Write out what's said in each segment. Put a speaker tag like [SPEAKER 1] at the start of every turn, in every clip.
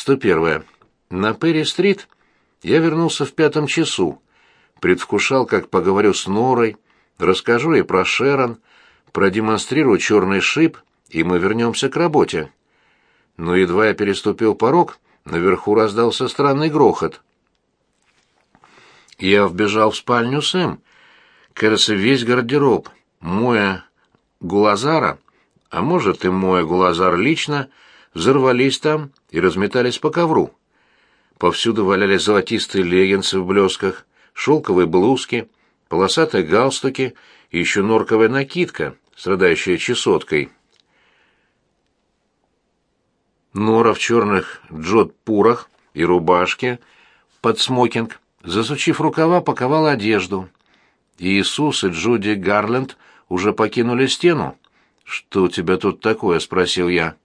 [SPEAKER 1] 101. На Перри-стрит я вернулся в пятом часу. Предвкушал, как поговорю с Норой, расскажу ей про Шерон, продемонстрирую черный шип, и мы вернемся к работе. Но едва я переступил порог, наверху раздался странный грохот. Я вбежал в спальню Сэм. Кажется, весь гардероб, моя Гулазара, а может и моя Гулазар лично, взорвались там и разметались по ковру. Повсюду валялись золотистые леггинсы в блесках, шелковые блузки, полосатые галстуки и еще норковая накидка, страдающая чесоткой. Нора в черных джот-пурах и рубашке под смокинг, засучив рукава, паковала одежду. Иисус и Джуди Гарленд уже покинули стену. «Что у тебя тут такое?» — спросил я.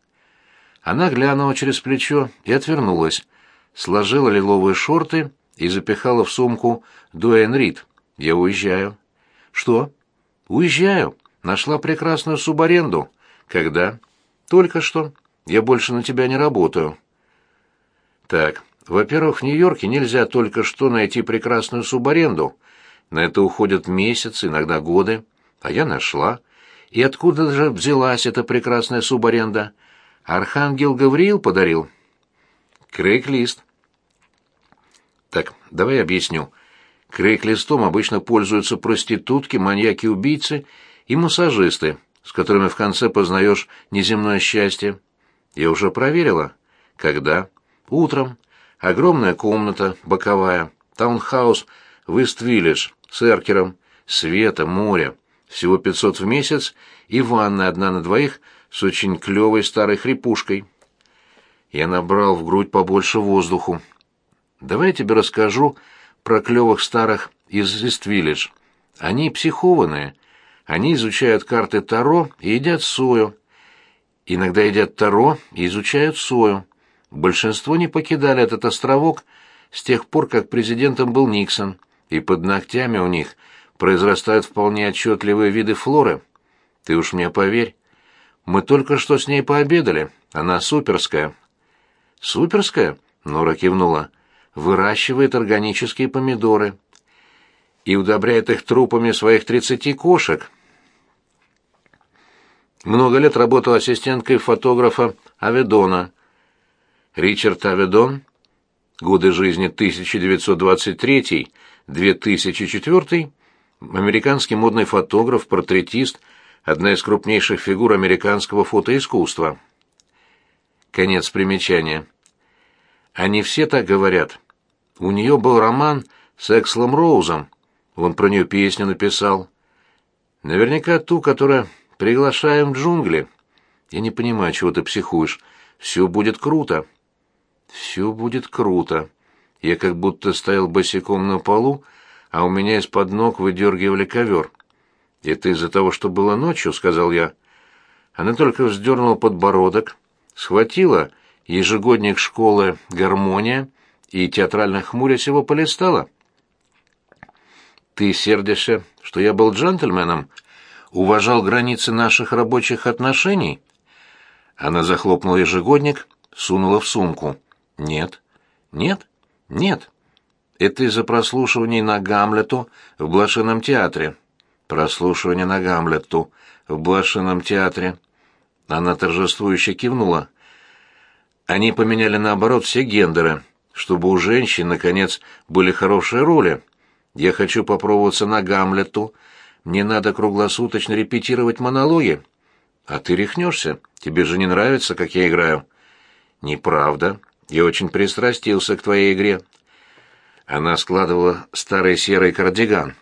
[SPEAKER 1] Она глянула через плечо и отвернулась, сложила лиловые шорты и запихала в сумку Дуэн Рид. «Я уезжаю». «Что?» «Уезжаю. Нашла прекрасную субаренду». «Когда?» «Только что». Я больше на тебя не работаю. Так, во-первых, в Нью-Йорке нельзя только что найти прекрасную субаренду. На это уходят месяцы, иногда годы. А я нашла. И откуда же взялась эта прекрасная субаренда? Архангел Гавриил подарил. Крейг-лист. Так, давай объясню. Крейг-листом обычно пользуются проститутки, маньяки-убийцы и массажисты, с которыми в конце познаешь неземное счастье. Я уже проверила. Когда? Утром. Огромная комната, боковая, таунхаус в Ист-Виллидж с эркером, света, море. Всего 500 в месяц и ванная одна на двоих с очень клевой старой хрипушкой. Я набрал в грудь побольше воздуху. Давай я тебе расскажу про клевых старых из Ист-Виллидж. Они психованные. Они изучают карты Таро и едят сою. Иногда едят таро и изучают сою. Большинство не покидали этот островок с тех пор, как президентом был Никсон, и под ногтями у них произрастают вполне отчетливые виды флоры. Ты уж мне поверь. Мы только что с ней пообедали. Она суперская. Суперская? Нора кивнула. Выращивает органические помидоры. И удобряет их трупами своих тридцати кошек. Много лет работала ассистенткой фотографа Аведона. Ричард Аведон, годы жизни 1923-2004, американский модный фотограф, портретист, одна из крупнейших фигур американского фотоискусства. Конец примечания. Они все так говорят. У нее был роман с Экслом Роузом. Он про нее песню написал. Наверняка ту, которая Приглашаем в джунгли. Я не понимаю, чего ты психуешь. Все будет круто. Все будет круто. Я как будто стоял босиком на полу, а у меня из-под ног выдергивали ковер. «Это из-за того, что было ночью», — сказал я. Она только вздернула подбородок, схватила ежегодник школы «Гармония» и театрально хмурясь его полистала. «Ты сердишься, что я был джентльменом?» уважал границы наших рабочих отношений? Она захлопнула ежегодник, сунула в сумку. Нет. Нет? Нет. Это из-за прослушиваний на Гамлету в Блошином театре. Прослушивание на Гамлету в Блошином театре. Она торжествующе кивнула. Они поменяли наоборот все гендеры, чтобы у женщин, наконец, были хорошие роли. Я хочу попробоваться на Гамлету, мне надо круглосуточно репетировать монологи. А ты рехнешься. Тебе же не нравится, как я играю. Неправда. Я очень пристрастился к твоей игре. Она складывала старый серый кардиган.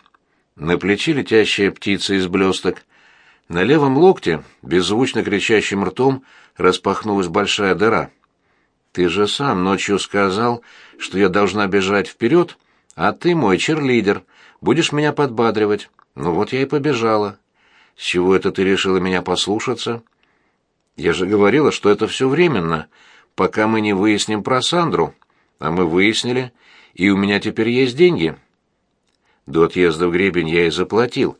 [SPEAKER 1] На плече летящая птица из блесток. На левом локте, беззвучно кричащим ртом, распахнулась большая дыра. Ты же сам ночью сказал, что я должна бежать вперед, а ты мой черлидер, будешь меня подбадривать. Ну вот я и побежала. С чего это ты решила меня послушаться? Я же говорила, что это все временно, пока мы не выясним про Сандру. А мы выяснили, и у меня теперь есть деньги. До отъезда в Гребень я и заплатил,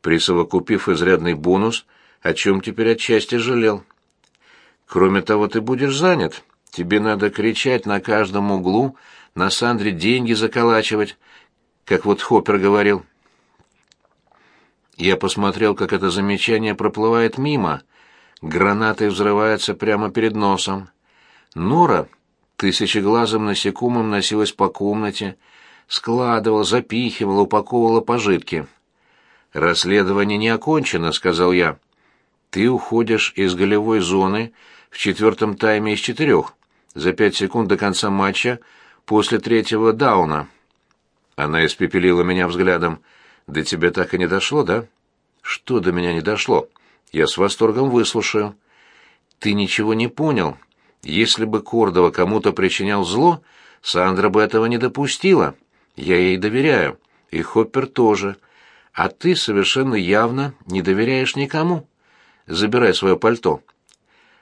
[SPEAKER 1] присовокупив изрядный бонус, о чем теперь отчасти жалел. Кроме того, ты будешь занят. Тебе надо кричать на каждом углу, на Сандре деньги заколачивать, как вот Хоппер говорил. Я посмотрел, как это замечание проплывает мимо. Гранатой взрывается прямо перед носом. Нора тысячеглазым насекомым носилась по комнате, складывала, запихивала, упаковывала пожитки. «Расследование не окончено», — сказал я. «Ты уходишь из голевой зоны в четвертом тайме из четырех, за пять секунд до конца матча после третьего дауна». Она испепелила меня взглядом. «До тебя так и не дошло, да?» «Что до меня не дошло? Я с восторгом выслушаю». «Ты ничего не понял. Если бы Кордова кому-то причинял зло, Сандра бы этого не допустила. Я ей доверяю. И Хоппер тоже. А ты совершенно явно не доверяешь никому. Забирай свое пальто».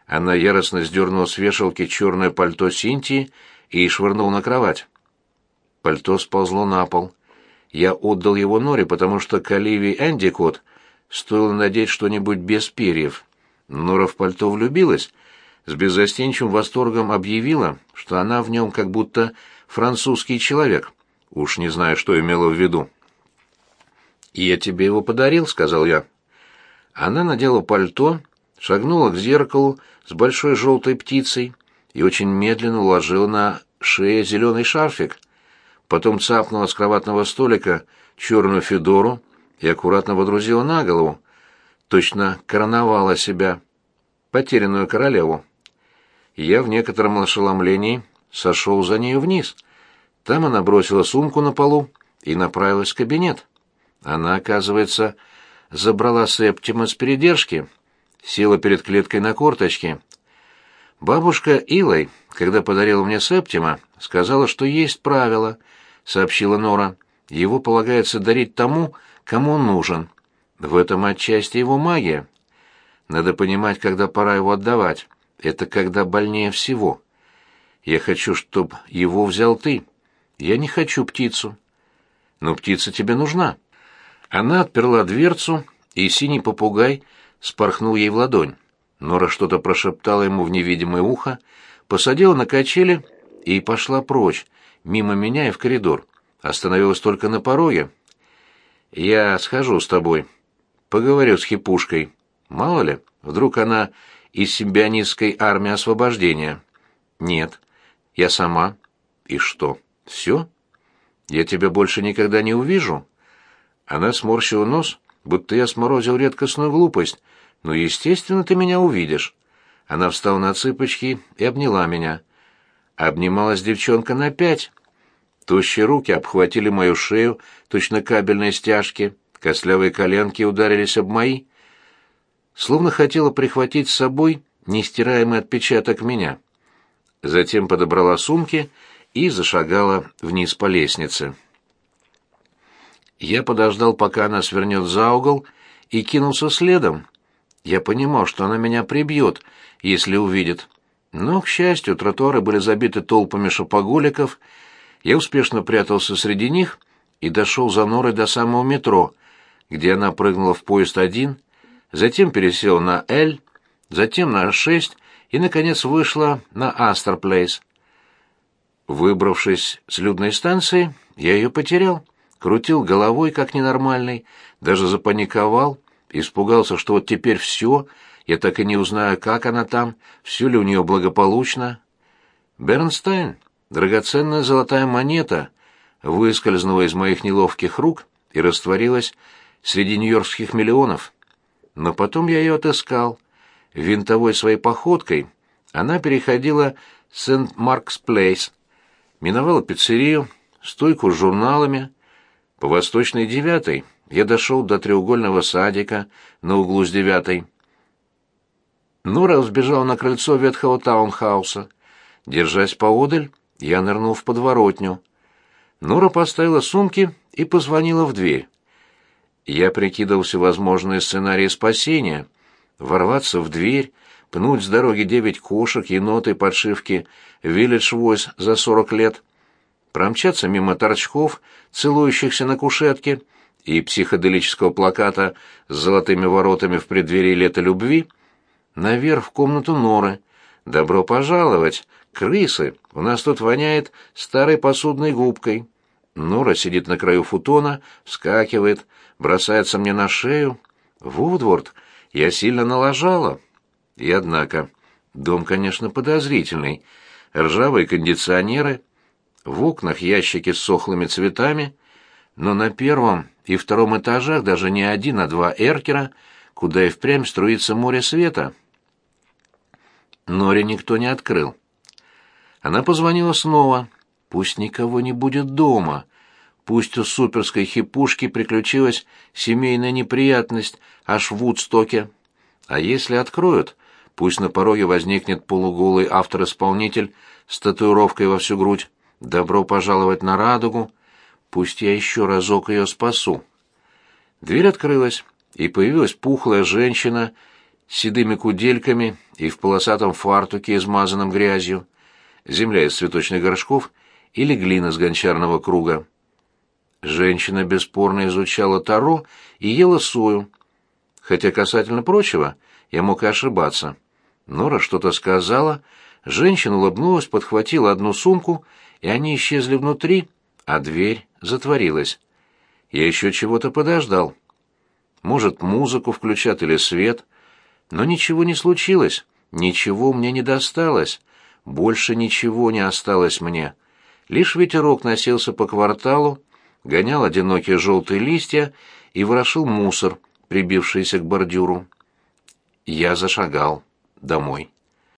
[SPEAKER 1] Она яростно сдернула с вешалки черное пальто Синтии и швырнула на кровать. Пальто сползло на пол. Я отдал его Норе, потому что к Оливии Эндикот стоило надеть что-нибудь без перьев. Нора в пальто влюбилась, с беззастенчивым восторгом объявила, что она в нем как будто французский человек. Уж не знаю, что имела в виду. «Я тебе его подарил», — сказал я. Она надела пальто, шагнула к зеркалу с большой желтой птицей и очень медленно уложила на шею зеленый шарфик — потом цапнула с кроватного столика черную федору и аккуратно водрузила на голову, точно короновала себя, потерянную королеву. Я в некотором ошеломлении сошел за нею вниз. Там она бросила сумку на полу и направилась в кабинет. Она, оказывается, забрала Септима с передержки, села перед клеткой на корточки. Бабушка Илой, когда подарила мне Септима, сказала, что есть правило — сообщила Нора. Его полагается дарить тому, кому он нужен. В этом отчасти его магия. Надо понимать, когда пора его отдавать. Это когда больнее всего. Я хочу, чтобы его взял ты. Я не хочу птицу. Но птица тебе нужна. Она отперла дверцу, и синий попугай спорхнул ей в ладонь. Нора что-то прошептала ему в невидимое ухо, посадила на качели и пошла прочь, мимо меня и в коридор. Остановилась только на пороге. «Я схожу с тобой. Поговорю с хипушкой. Мало ли, вдруг она из симбионистской армии освобождения». «Нет. Я сама». «И что, все? Я тебя больше никогда не увижу?» Она сморщила нос, будто я сморозил редкостную глупость. «Ну, естественно, ты меня увидишь». Она встала на цыпочки и обняла меня. Обнималась девчонка на пять. Тощие руки обхватили мою шею, точно кабельные стяжки, костлявые коленки ударились об мои. Словно хотела прихватить с собой нестираемый отпечаток меня. Затем подобрала сумки и зашагала вниз по лестнице. Я подождал, пока она свернет за угол, и кинулся следом. Я понимал, что она меня прибьет, если увидит. Но, к счастью, тротуары были забиты толпами шопоголиков, я успешно прятался среди них и дошел за Норой до самого метро, где она прыгнула в поезд один, затем пересел на «Л», затем на «6» и, наконец, вышла на «Астер Плейс». Выбравшись с людной станции, я ее потерял, крутил головой, как ненормальный, даже запаниковал, испугался, что вот теперь все — я так и не узнаю, как она там, все ли у нее благополучно. Бернстайн, драгоценная золотая монета, выскользнула из моих неловких рук и растворилась среди нью-йоркских миллионов. Но потом я ее отыскал. Винтовой своей походкой она переходила Сент-Маркс-Плейс, миновала пиццерию, стойку с журналами. По Восточной девятой я дошел до треугольного садика на углу с девятой. Нора взбежала на крыльцо ветхого таунхауса. Держась поодаль, я нырнул в подворотню. Нора поставила сумки и позвонила в дверь. Я прикидывал всевозможные сценарии спасения. Ворваться в дверь, пнуть с дороги девять кошек, еноты, подшивки «Village Voice» за сорок лет, промчаться мимо торчков, целующихся на кушетке, и психоделического плаката с золотыми воротами в преддверии лета любви — наверх в комнату Норы, «Добро пожаловать! Крысы! У нас тут воняет старой посудной губкой!» Нора сидит на краю футона, вскакивает, бросается мне на шею. «Вудворд, я сильно налажала!» И однако, дом, конечно, подозрительный. Ржавые кондиционеры, в окнах ящики с сохлыми цветами, но на первом и втором этажах даже не один, а два эркера, куда и впрямь струится море света. Норе никто не открыл. Она позвонила снова. Пусть никого не будет дома. Пусть у суперской хипушки приключилась семейная неприятность аж в Вудстоке. А если откроют, пусть на пороге возникнет полуголый автор-исполнитель с татуировкой во всю грудь. «Добро пожаловать на радугу. Пусть я еще разок ее спасу». Дверь открылась, и появилась пухлая женщина с седыми кудельками и в полосатом фартуке, измазанном грязью, земля из цветочных горшков или глина с гончарного круга. Женщина бесспорно изучала таро и ела сою. Хотя касательно прочего, я мог и ошибаться. Нора что-то сказала, женщина улыбнулась, подхватила одну сумку, и они исчезли внутри, а дверь затворилась. Я еще чего-то подождал. Может, музыку включат или свет. Но ничего не случилось, ничего мне не досталось. Больше ничего не осталось мне. Лишь ветерок носился по кварталу, гонял одинокие желтые листья и ворошил мусор, прибившийся к бордюру. Я зашагал домой.